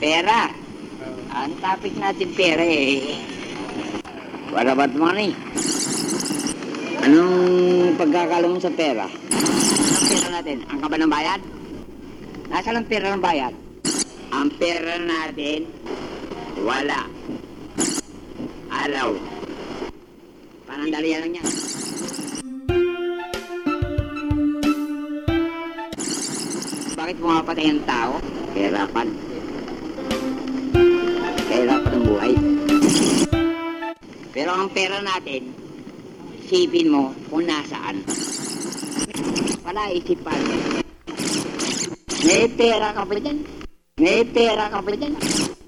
Pera. Ang topic natin pera eh. What about money? Anong pagkakala mo sa pera? Anong pera natin? Ang kaba ng bayad? Nasaan ang pera ng bayad? Ang pera natin, wala. Alaw. Panandalian lang yan. Bakit pumapatay ang tao? Kahirapan. Kahirapan Pero ang pera natin, isipin mo kung nasaan. Wala isipan. May pera ka pa dyan. May pera ka pa dyan.